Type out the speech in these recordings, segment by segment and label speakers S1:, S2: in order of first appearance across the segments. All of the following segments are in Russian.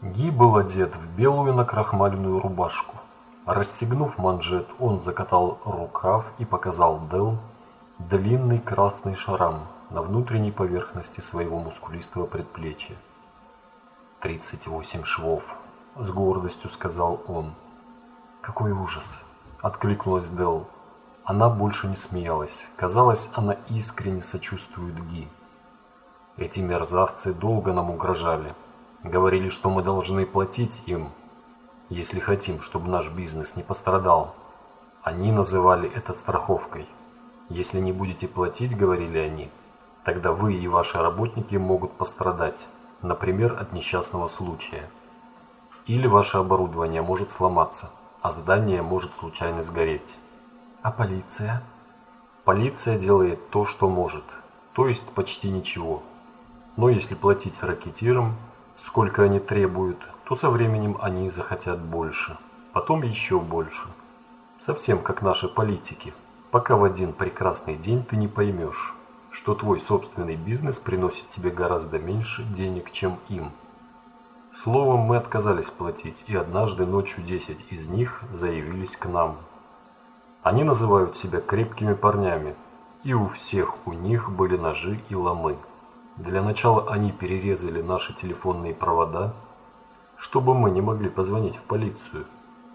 S1: Ги был одет в белую накрахмаленную рубашку. Расстегнув манжет, он закатал рукав и показал Дел длинный красный шрам на внутренней поверхности своего мускулистого предплечья. «Тридцать восемь швов», — с гордостью сказал он. «Какой ужас!» — откликнулась Дел. Она больше не смеялась. Казалось, она искренне сочувствует Ги. Эти мерзавцы долго нам угрожали. Говорили, что мы должны платить им, если хотим, чтобы наш бизнес не пострадал. Они называли это страховкой. Если не будете платить, говорили они, тогда вы и ваши работники могут пострадать например, от несчастного случая. Или ваше оборудование может сломаться, а здание может случайно сгореть. А полиция? Полиция делает то, что может, то есть почти ничего. Но если платить ракетирам, сколько они требуют, то со временем они захотят больше, потом еще больше. Совсем как наши политики, пока в один прекрасный день ты не поймешь, что твой собственный бизнес приносит тебе гораздо меньше денег, чем им. Словом, мы отказались платить, и однажды ночью 10 из них заявились к нам. Они называют себя крепкими парнями, и у всех у них были ножи и ломы. Для начала они перерезали наши телефонные провода, чтобы мы не могли позвонить в полицию.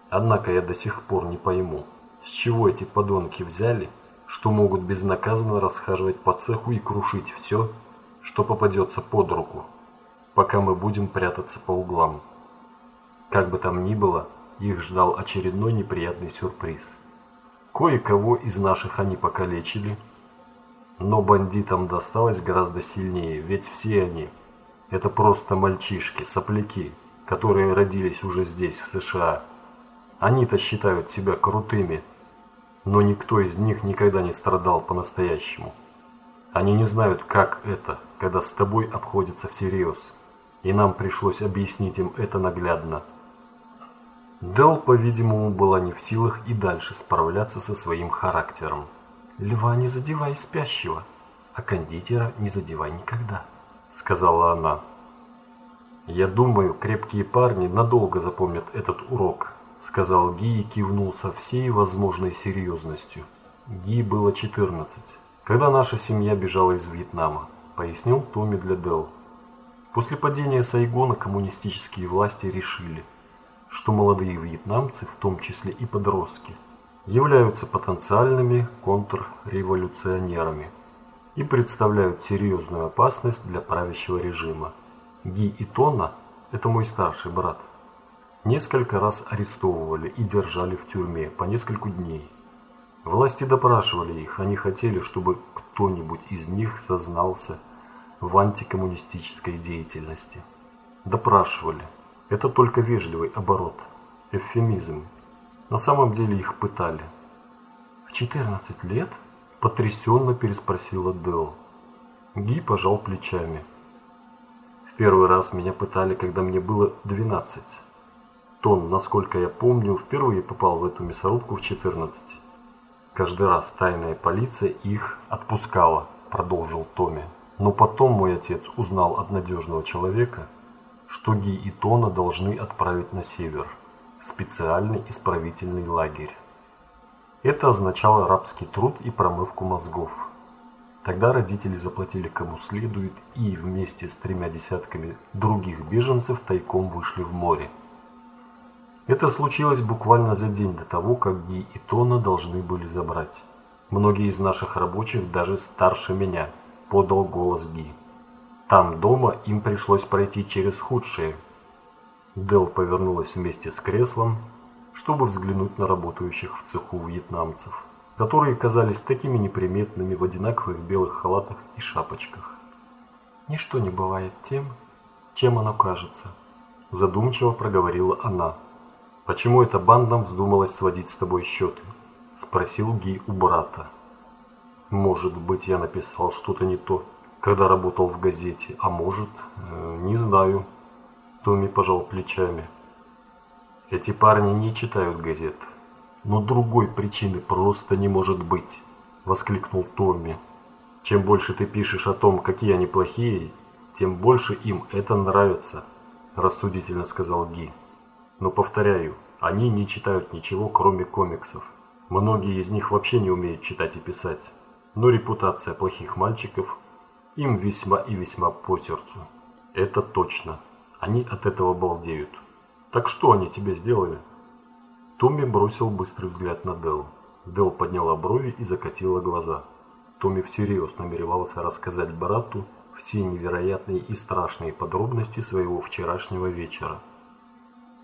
S1: Однако я до сих пор не пойму, с чего эти подонки взяли – что могут безнаказанно расхаживать по цеху и крушить все, что попадется под руку, пока мы будем прятаться по углам. Как бы там ни было, их ждал очередной неприятный сюрприз. Кое-кого из наших они покалечили, но бандитам досталось гораздо сильнее, ведь все они – это просто мальчишки, сопляки, которые родились уже здесь, в США. Они-то считают себя крутыми – но никто из них никогда не страдал по-настоящему. Они не знают, как это, когда с тобой обходятся всерьез, и нам пришлось объяснить им это наглядно. Дел, по-видимому, была не в силах и дальше справляться со своим характером. «Льва не задевай спящего, а кондитера не задевай никогда», — сказала она. «Я думаю, крепкие парни надолго запомнят этот урок», сказал Ги и кивнул со всей возможной серьезностью. Ги было 14, когда наша семья бежала из Вьетнама, пояснил Томми для Дел. После падения Сайгона коммунистические власти решили, что молодые вьетнамцы, в том числе и подростки, являются потенциальными контрреволюционерами и представляют серьезную опасность для правящего режима. Ги и Тона – это мой старший брат – Несколько раз арестовывали и держали в тюрьме по несколько дней. Власти допрашивали их, они хотели, чтобы кто-нибудь из них сознался в антикоммунистической деятельности. Допрашивали. Это только вежливый оборот, эвфемизм. На самом деле их пытали. «В 14 лет?» – потрясенно переспросила Дел. Ги пожал плечами. «В первый раз меня пытали, когда мне было 12. Тон, насколько я помню, впервые попал в эту мясорубку в 14. Каждый раз тайная полиция их отпускала, продолжил Томми. Но потом мой отец узнал от надежного человека, что Ги и Тона должны отправить на север, специальный исправительный лагерь. Это означало рабский труд и промывку мозгов. Тогда родители заплатили кому следует и вместе с тремя десятками других беженцев тайком вышли в море. Это случилось буквально за день до того, как Ги и Тона должны были забрать. Многие из наших рабочих, даже старше меня, подал голос Ги. Там дома им пришлось пройти через худшее. Дел повернулась вместе с креслом, чтобы взглянуть на работающих в цеху вьетнамцев, которые казались такими неприметными в одинаковых белых халатах и шапочках. «Ничто не бывает тем, чем оно кажется», задумчиво проговорила она. «Почему эта банда вздумалась сводить с тобой счеты?» – спросил Ги у брата. «Может быть, я написал что-то не то, когда работал в газете, а может, э, не знаю». Томми пожал плечами. «Эти парни не читают газет, но другой причины просто не может быть», – воскликнул Томми. «Чем больше ты пишешь о том, какие они плохие, тем больше им это нравится». – рассудительно сказал Ги. «Но повторяю, они не читают ничего, кроме комиксов. Многие из них вообще не умеют читать и писать. Но репутация плохих мальчиков им весьма и весьма по сердцу. Это точно. Они от этого балдеют. Так что они тебе сделали?» Томми бросил быстрый взгляд на Дел. Дел подняла брови и закатила глаза. Томми всерьез намеревался рассказать брату все невероятные и страшные подробности своего вчерашнего вечера.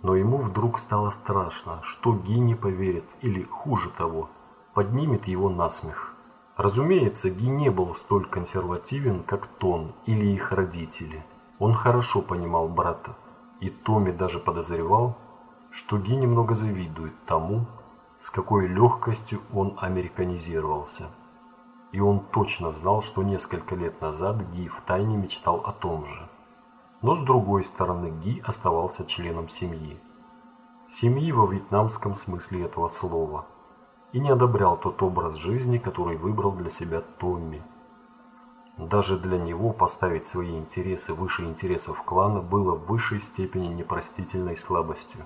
S1: Но ему вдруг стало страшно, что Ги не поверит или, хуже того, поднимет его на смех. Разумеется, Ги не был столь консервативен, как Тон или их родители. Он хорошо понимал брата, и Томми даже подозревал, что Ги немного завидует тому, с какой легкостью он американизировался. И он точно знал, что несколько лет назад Ги втайне мечтал о том же. Но с другой стороны, Ги оставался членом семьи. Семьи во вьетнамском смысле этого слова. И не одобрял тот образ жизни, который выбрал для себя Томми. Даже для него поставить свои интересы выше интересов клана было в высшей степени непростительной слабостью.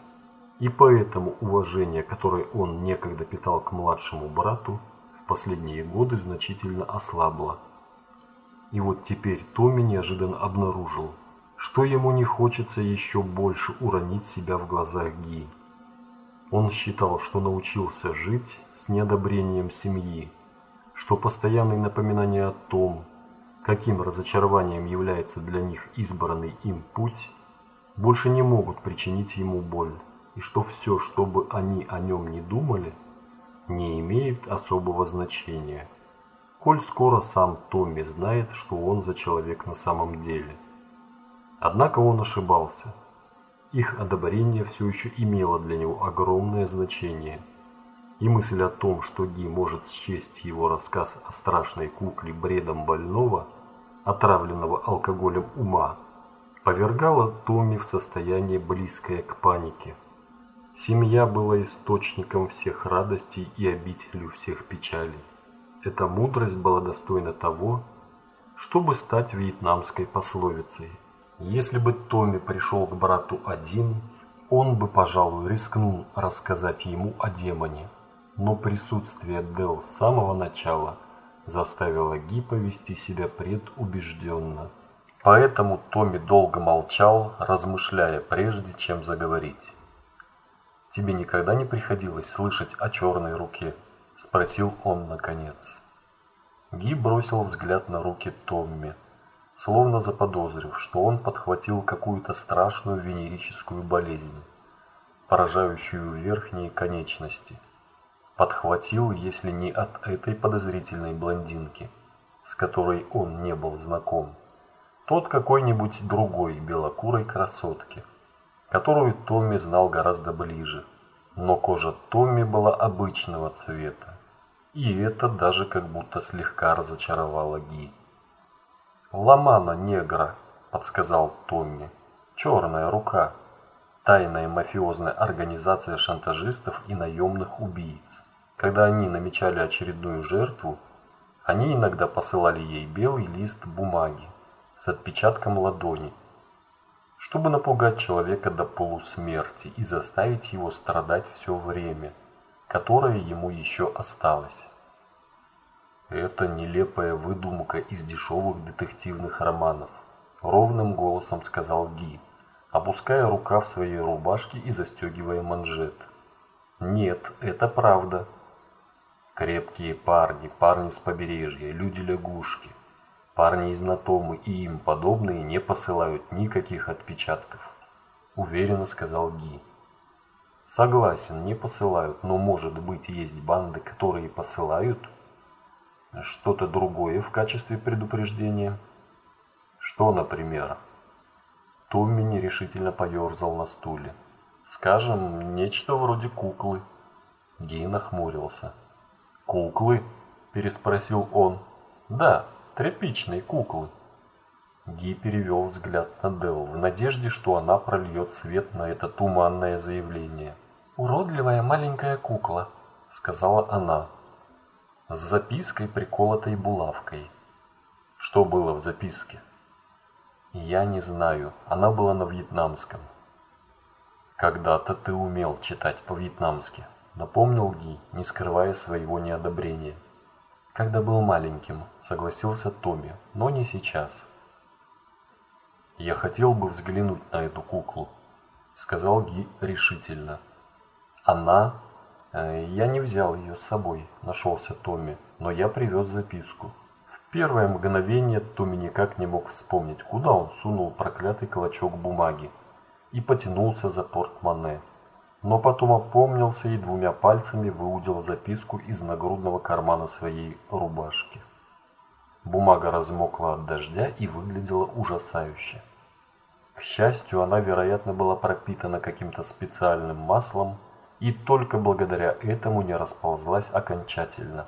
S1: И поэтому уважение, которое он некогда питал к младшему брату, в последние годы значительно ослабло. И вот теперь Томми неожиданно обнаружил, что ему не хочется еще больше уронить себя в глазах Ги. Он считал, что научился жить с неодобрением семьи, что постоянные напоминания о том, каким разочарованием является для них избранный им путь, больше не могут причинить ему боль и что все, что бы они о нем не думали, не имеет особого значения, коль скоро сам Томми знает, что он за человек на самом деле. Однако он ошибался. Их одобрение все еще имело для него огромное значение. И мысль о том, что Ги может счесть его рассказ о страшной кукле бредом больного, отравленного алкоголем ума, повергала Томми в состояние близкое к панике. Семья была источником всех радостей и обителью всех печалей. Эта мудрость была достойна того, чтобы стать вьетнамской пословицей. Если бы Томми пришел к брату один, он бы, пожалуй, рискнул рассказать ему о демоне. Но присутствие Дел с самого начала заставило Ги повести себя предубежденно. Поэтому Томми долго молчал, размышляя прежде, чем заговорить. «Тебе никогда не приходилось слышать о черной руке?» – спросил он наконец. Ги бросил взгляд на руки Томми, словно заподозрив, что он подхватил какую-то страшную венерическую болезнь, поражающую верхние конечности. Подхватил, если не от этой подозрительной блондинки, с которой он не был знаком, то от какой-нибудь другой белокурой красотки – которую Томми знал гораздо ближе. Но кожа Томми была обычного цвета, и это даже как будто слегка разочаровало Ги. «Ламана негра», – подсказал Томми. «Черная рука. Тайная мафиозная организация шантажистов и наемных убийц. Когда они намечали очередную жертву, они иногда посылали ей белый лист бумаги с отпечатком ладони – чтобы напугать человека до полусмерти и заставить его страдать все время, которое ему еще осталось. Это нелепая выдумка из дешевых детективных романов, ровным голосом сказал Ги, опуская рукав своей рубашки и застегивая манжет. Нет, это правда. Крепкие парни, парни с побережья, люди-лягушки – Парни из Натомы и им подобные не посылают никаких отпечатков, уверенно сказал Ги. Согласен, не посылают, но может быть есть банды, которые посылают что-то другое в качестве предупреждения. Что, например? Томми нерешительно поерзал на стуле. Скажем, нечто вроде куклы. Ги нахмурился. «Куклы?» – переспросил он. «Да, тряпичной куклы. Ги перевел взгляд на Дел в надежде, что она прольет свет на это туманное заявление. «Уродливая маленькая кукла», — сказала она, с запиской, приколотой булавкой. Что было в записке? Я не знаю. Она была на вьетнамском. Когда-то ты умел читать по-вьетнамски, напомнил Ги, не скрывая своего неодобрения. Когда был маленьким, согласился Томми, но не сейчас. Я хотел бы взглянуть на эту куклу, сказал Ги решительно. Она... Э, я не взял ее с собой, нашелся Томми, но я привез записку. В первое мгновение Томми никак не мог вспомнить, куда он сунул проклятый клочок бумаги и потянулся за портмоне. Но потом опомнился и двумя пальцами выудил записку из нагрудного кармана своей рубашки. Бумага размокла от дождя и выглядела ужасающе. К счастью, она, вероятно, была пропитана каким-то специальным маслом и только благодаря этому не расползлась окончательно.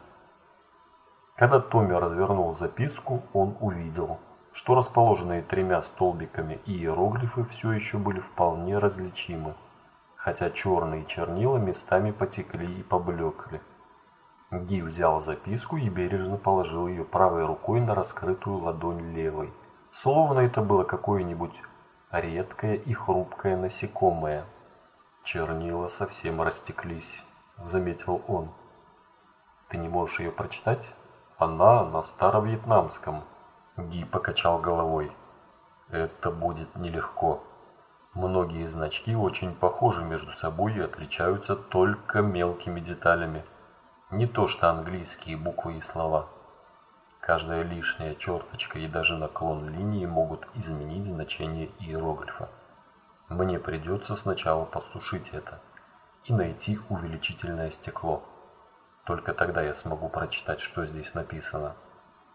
S1: Когда Томми развернул записку, он увидел, что расположенные тремя столбиками иероглифы все еще были вполне различимы, хотя черные чернила местами потекли и поблекли. Ги взял записку и бережно положил ее правой рукой на раскрытую ладонь левой, словно это было какое-нибудь редкое и хрупкое насекомое. Чернила совсем растеклись, заметил он. Ты не можешь ее прочитать? Она на старовьетнамском. Ди покачал головой. Это будет нелегко. Многие значки очень похожи между собой и отличаются только мелкими деталями. Не то что английские буквы и слова. Каждая лишняя черточка и даже наклон линии могут изменить значение иероглифа. Мне придется сначала посушить это и найти увеличительное стекло. Только тогда я смогу прочитать, что здесь написано.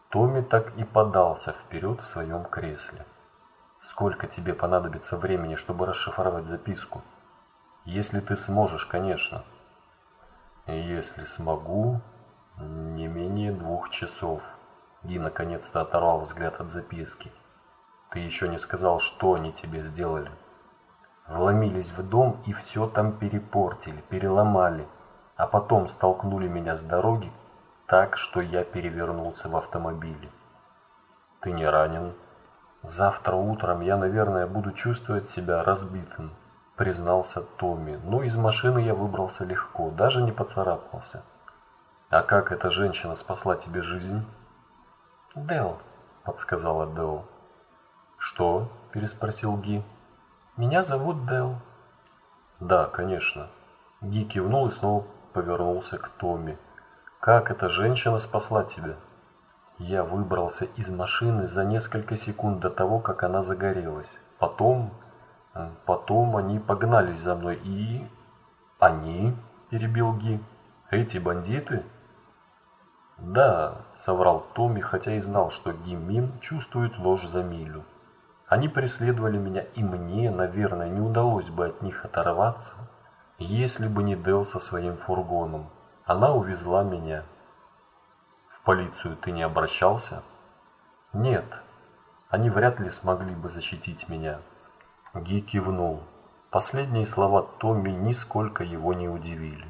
S1: Томми так и подался вперед в своем кресле. Сколько тебе понадобится времени, чтобы расшифровать записку? Если ты сможешь, конечно. Если смогу, не менее двух часов. Ди наконец-то оторвал взгляд от записки. «Ты еще не сказал, что они тебе сделали». Вломились в дом и все там перепортили, переломали, а потом столкнули меня с дороги так, что я перевернулся в автомобиле. «Ты не ранен?» «Завтра утром я, наверное, буду чувствовать себя разбитым», признался Томми. «Но из машины я выбрался легко, даже не поцарапался». «А как эта женщина спасла тебе жизнь?» «Дел», — подсказала Дел. «Что?» — переспросил Ги. «Меня зовут Дел». «Да, конечно». Ги кивнул и снова повернулся к Томми. «Как эта женщина спасла тебя?» Я выбрался из машины за несколько секунд до того, как она загорелась. Потом... Потом они погнались за мной и... «Они?» – перебил Ги. «Эти бандиты?» «Да», — соврал Томми, хотя и знал, что Гимин чувствует ложь за милю. «Они преследовали меня, и мне, наверное, не удалось бы от них оторваться, если бы не Дел со своим фургоном. Она увезла меня». «В полицию ты не обращался?» «Нет, они вряд ли смогли бы защитить меня». Ги кивнул. Последние слова Томми нисколько его не удивили.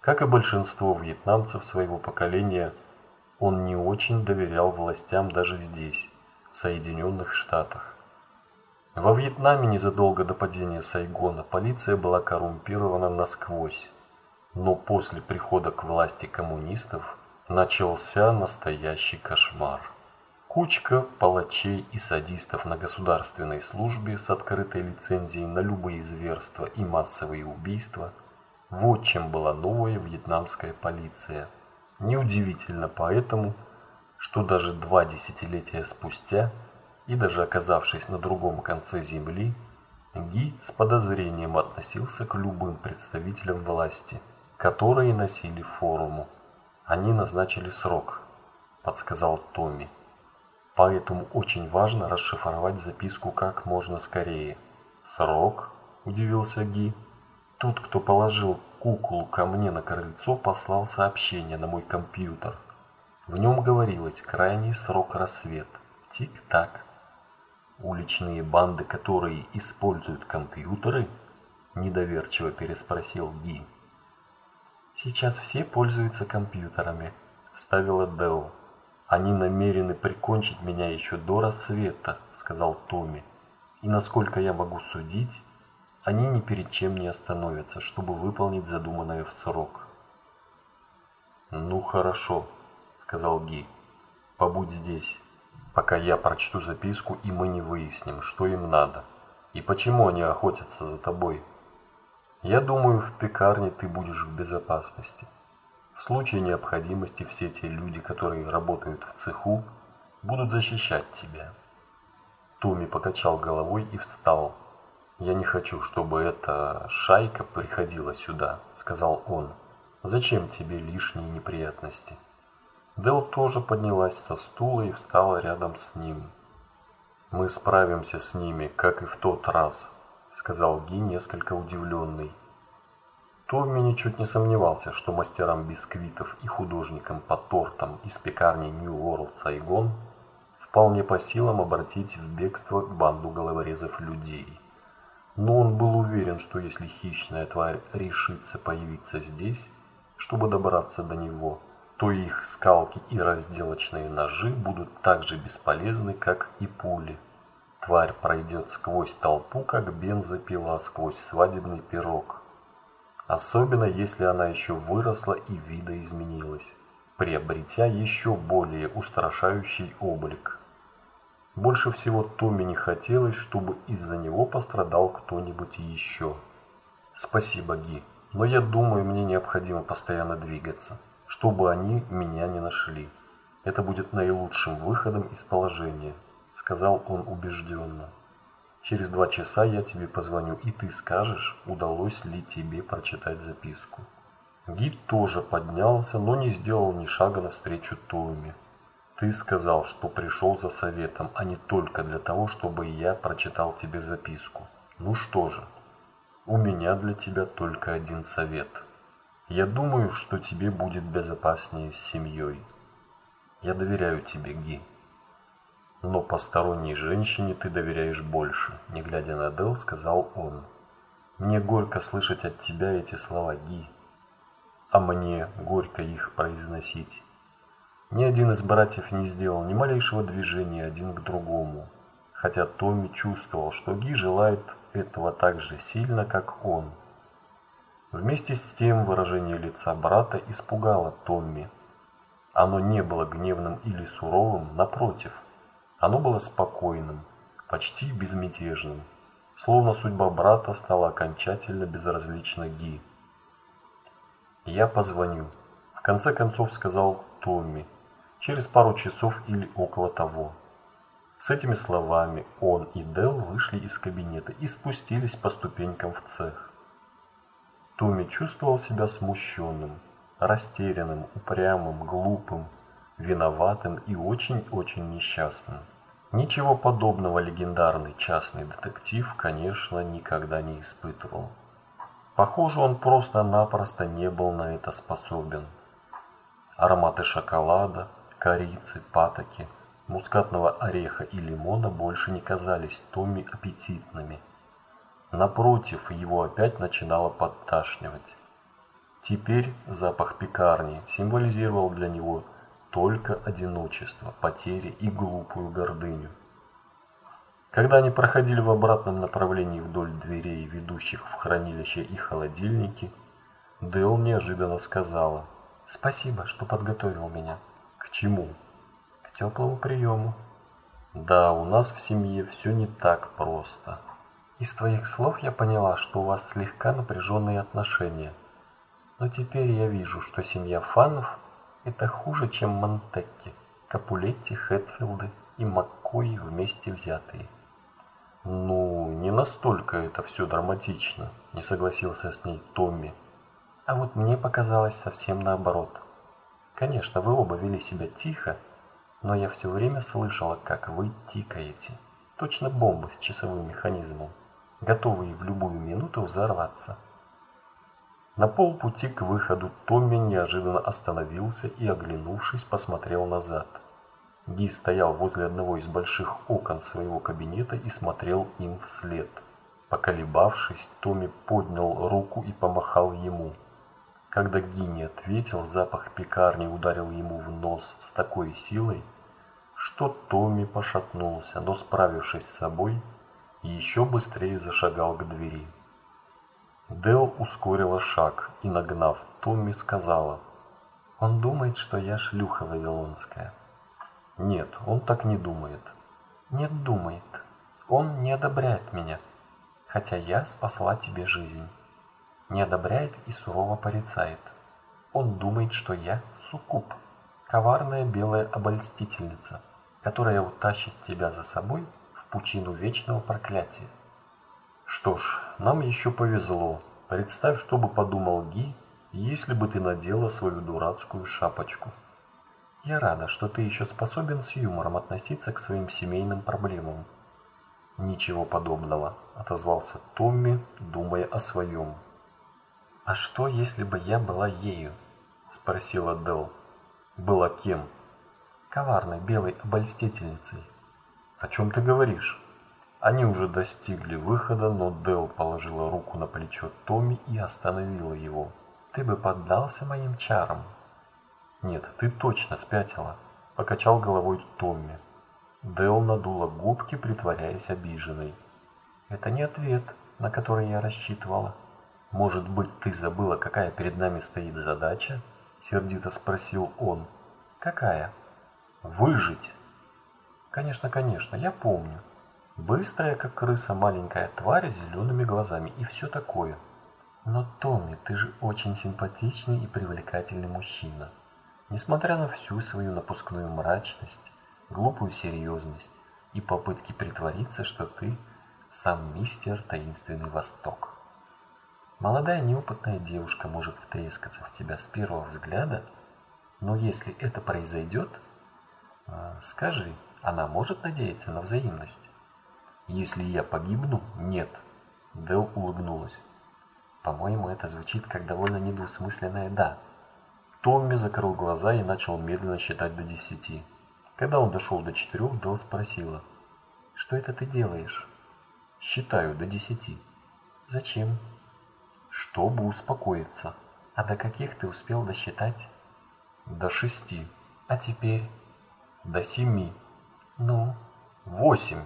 S1: Как и большинство вьетнамцев своего поколения, он не очень доверял властям даже здесь, в Соединенных Штатах. Во Вьетнаме незадолго до падения Сайгона полиция была коррумпирована насквозь, но после прихода к власти коммунистов начался настоящий кошмар. Кучка палачей и садистов на государственной службе с открытой лицензией на любые зверства и массовые убийства – вот чем была новая вьетнамская полиция. Неудивительно поэтому, что даже два десятилетия спустя, и даже оказавшись на другом конце земли, Ги с подозрением относился к любым представителям власти, которые носили форму. Они назначили срок, подсказал Томми. Поэтому очень важно расшифровать записку как можно скорее. Срок? Удивился Ги. Тот, кто положил куклу ко мне на крыльцо, послал сообщение на мой компьютер. В нем говорилось крайний срок рассвет. Тик-так. Уличные банды, которые используют компьютеры? Недоверчиво переспросил Ди. Сейчас все пользуются компьютерами, вставила Дел. «Они намерены прикончить меня еще до рассвета», — сказал Томми. «И насколько я могу судить, они ни перед чем не остановятся, чтобы выполнить задуманное в срок». «Ну хорошо», — сказал Ги. «Побудь здесь, пока я прочту записку, и мы не выясним, что им надо, и почему они охотятся за тобой. Я думаю, в пекарне ты будешь в безопасности». В случае необходимости все те люди, которые работают в цеху, будут защищать тебя. Туми покачал головой и встал. «Я не хочу, чтобы эта шайка приходила сюда», — сказал он. «Зачем тебе лишние неприятности?» Дел тоже поднялась со стула и встала рядом с ним. «Мы справимся с ними, как и в тот раз», — сказал Ги, несколько удивленный. Томми ничуть не сомневался, что мастерам бисквитов и художникам по тортам из пекарни New World Сайгон вполне по силам обратить в бегство банду головорезов людей. Но он был уверен, что если хищная тварь решится появиться здесь, чтобы добраться до него, то их скалки и разделочные ножи будут так же бесполезны, как и пули. Тварь пройдет сквозь толпу, как бензопила сквозь свадебный пирог. Особенно если она еще выросла и видоизменилась, приобретя еще более устрашающий облик. Больше всего Томми не хотелось, чтобы из-за него пострадал кто-нибудь еще. Спасибо, Ги, но я думаю, мне необходимо постоянно двигаться, чтобы они меня не нашли. Это будет наилучшим выходом из положения, сказал он убежденно. Через два часа я тебе позвоню, и ты скажешь, удалось ли тебе прочитать записку. Гид тоже поднялся, но не сделал ни шага навстречу Томми. Ты сказал, что пришел за советом, а не только для того, чтобы я прочитал тебе записку. Ну что же, у меня для тебя только один совет. Я думаю, что тебе будет безопаснее с семьей. Я доверяю тебе, Ги. Но посторонней женщине ты доверяешь больше, не глядя на Дел, сказал он. Мне горько слышать от тебя эти слова, Ги. А мне горько их произносить. Ни один из братьев не сделал ни малейшего движения один к другому, хотя Томми чувствовал, что Ги желает этого так же сильно, как он. Вместе с тем выражение лица брата испугало Томми. Оно не было гневным или суровым, напротив – оно было спокойным, почти безмятежным, словно судьба брата стала окончательно безразлична Ги. «Я позвоню», — в конце концов сказал Томми, через пару часов или около того. С этими словами он и Дел вышли из кабинета и спустились по ступенькам в цех. Томми чувствовал себя смущенным, растерянным, упрямым, глупым, виноватым и очень-очень несчастным. Ничего подобного легендарный частный детектив, конечно, никогда не испытывал. Похоже, он просто-напросто не был на это способен. Ароматы шоколада, корицы, патоки, мускатного ореха и лимона больше не казались Томми аппетитными. Напротив, его опять начинало подташнивать. Теперь запах пекарни символизировал для него – только одиночество, потери и глупую гордыню. Когда они проходили в обратном направлении вдоль дверей, ведущих в хранилище и холодильники, Дэл неожиданно сказала «Спасибо, что подготовил меня». «К чему?» «К теплому приему». «Да, у нас в семье все не так просто». «Из твоих слов я поняла, что у вас слегка напряженные отношения. Но теперь я вижу, что семья Фанов это хуже, чем Монтекки, Капулетти, Хэтфилды и Маккои вместе взятые. Ну, не настолько это все драматично, не согласился с ней Томми. А вот мне показалось совсем наоборот. Конечно, вы оба вели себя тихо, но я все время слышала, как вы тикаете. Точно бомбы с часовым механизмом, готовые в любую минуту взорваться. На полпути к выходу Томми неожиданно остановился и, оглянувшись, посмотрел назад. Ди стоял возле одного из больших окон своего кабинета и смотрел им вслед. Поколебавшись, Томми поднял руку и помахал ему. Когда Ги не ответил, запах пекарни ударил ему в нос с такой силой, что Томми пошатнулся, но, справившись с собой, еще быстрее зашагал к двери. Дел ускорила шаг и, нагнав Томми, сказала, «Он думает, что я шлюха вавилонская». «Нет, он так не думает». «Нет, думает. Он не одобряет меня, хотя я спасла тебе жизнь» не одобряет и сурово порицает. Он думает, что я суккуб, коварная белая обольстительница, которая утащит тебя за собой пучину вечного проклятия. Что ж, нам еще повезло. Представь, что бы подумал Ги, если бы ты надела свою дурацкую шапочку. Я рада, что ты еще способен с юмором относиться к своим семейным проблемам. Ничего подобного, отозвался Томми, думая о своем. «А что, если бы я была ею?» – спросила Дел. «Была кем?» «Коварной белой обольстительницей». «О чем ты говоришь?» Они уже достигли выхода, но Дел положила руку на плечо Томми и остановила его. «Ты бы поддался моим чарам?» «Нет, ты точно спятила», – покачал головой Томми. Дел надула губки, притворяясь обиженной. «Это не ответ, на который я рассчитывала». «Может быть, ты забыла, какая перед нами стоит задача?» – сердито спросил он. «Какая?» «Выжить!» «Конечно, конечно, я помню. Быстрая, как крыса, маленькая тварь с зелеными глазами и все такое. Но, Томми, ты же очень симпатичный и привлекательный мужчина. Несмотря на всю свою напускную мрачность, глупую серьезность и попытки притвориться, что ты сам мистер Таинственный Восток». Молодая неопытная девушка может втрескаться в тебя с первого взгляда, но если это произойдет, а, скажи, она может надеяться на взаимность? Если я погибну, нет. Дел улыбнулась. По-моему, это звучит как довольно недвусмысленное «да». Томми закрыл глаза и начал медленно считать до десяти. Когда он дошел до четырех, Дел спросила. «Что это ты делаешь?» «Считаю до десяти». «Зачем?» чтобы успокоиться. А до каких ты успел досчитать? До шести. А теперь? До семи. Ну? Восемь.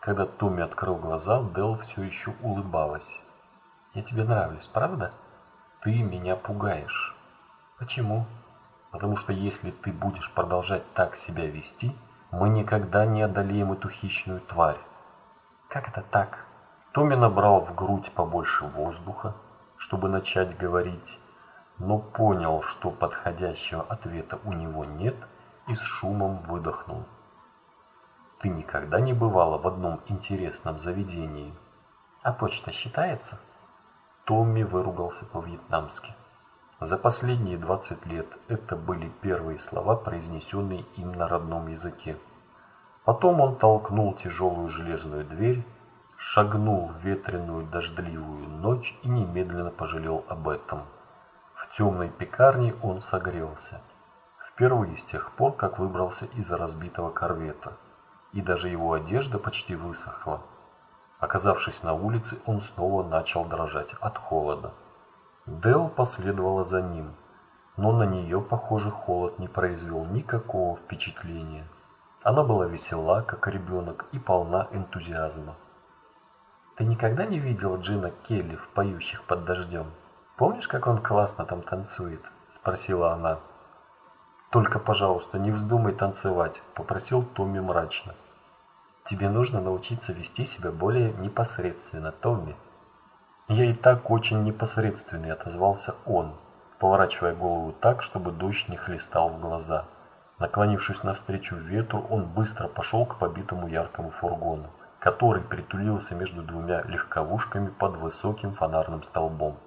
S1: Когда Томми открыл глаза, Дел все еще улыбалась. Я тебе нравлюсь, правда? Ты меня пугаешь. Почему? Потому что если ты будешь продолжать так себя вести, мы никогда не одолеем эту хищную тварь. Как это так? Томми набрал в грудь побольше воздуха, чтобы начать говорить, но понял, что подходящего ответа у него нет и с шумом выдохнул. Ты никогда не бывала в одном интересном заведении? А почта считается? Томми выругался по-вьетнамски. За последние 20 лет это были первые слова, произнесенные им на родном языке. Потом он толкнул тяжелую железную дверь, шагнул в ветреную дождливую ночь и немедленно пожалел об этом. В темной пекарне он согрелся. Впервые с тех пор, как выбрался из разбитого корвета. И даже его одежда почти высохла. Оказавшись на улице, он снова начал дрожать от холода. Дел последовала за ним, но на нее, похоже, холод не произвел никакого впечатления. Она была весела, как ребенок, и полна энтузиазма. Ты никогда не видела Джина Келли в «Поющих под дождем»? Помнишь, как он классно там танцует?» – спросила она. «Только, пожалуйста, не вздумай танцевать», – попросил Томми мрачно. «Тебе нужно научиться вести себя более непосредственно, Томми». «Я и так очень непосредственный», – отозвался он, поворачивая голову так, чтобы дождь не хлестал в глаза. Наклонившись навстречу ветру, он быстро пошел к побитому яркому фургону который притулился между двумя легковушками под высоким фонарным столбом.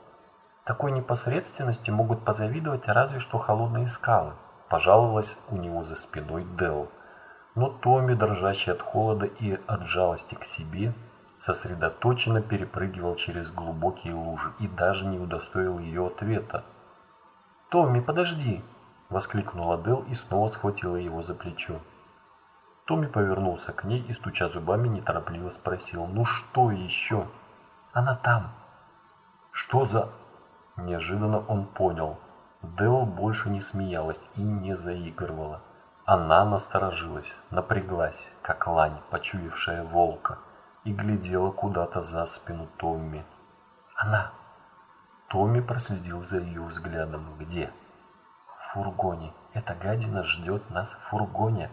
S1: Такой непосредственности могут позавидовать разве что холодные скалы, пожаловалась у него за спиной Дел. Но Томми, дрожащий от холода и от жалости к себе, сосредоточенно перепрыгивал через глубокие лужи и даже не удостоил ее ответа. «Томми, подожди!» – воскликнула Дел и снова схватила его за плечо. Томми повернулся к ней и, стуча зубами, неторопливо спросил, «Ну что еще?» «Она там». «Что за...» Неожиданно он понял. Дел больше не смеялась и не заигрывала. Она насторожилась, напряглась, как лань, почуявшая волка, и глядела куда-то за спину Томми. «Она!» Томми проследил за ее взглядом. «Где?» «В фургоне. Эта гадина ждет нас в фургоне!»